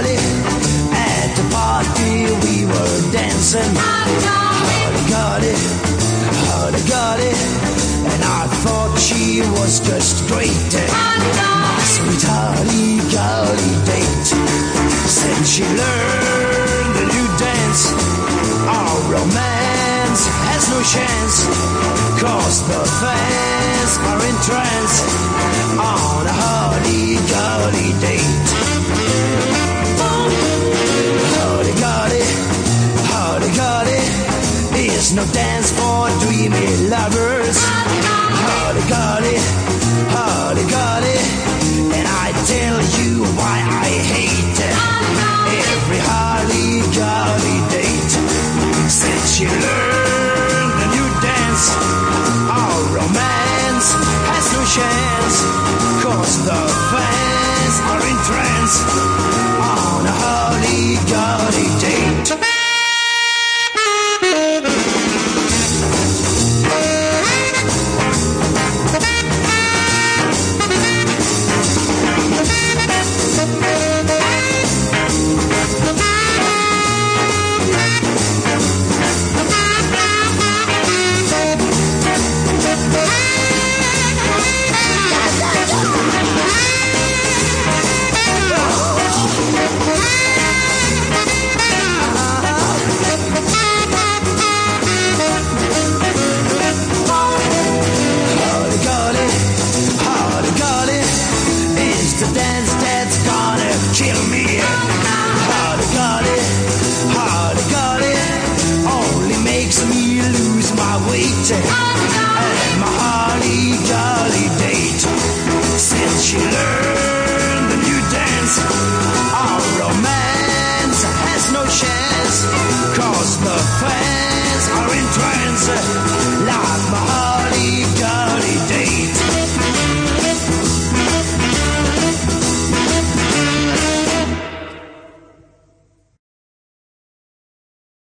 Holly. At the party we were dancing. Holly Golly, Holly Golly. And I thought she was just great. My sweet Holly Golly date. Since she learned the new dance, our romance has no chance. Cause the fans are entranced. No dance for dreamy lovers. Holly golly, holly golly, and I tell you why I hate every holly golly date. Since she learned the new dance, our romance has no chance. Cause the fans are in trance ah, romantic and my holly jolly date. Since she learned the new dance, our romance has no chance, cause the plan.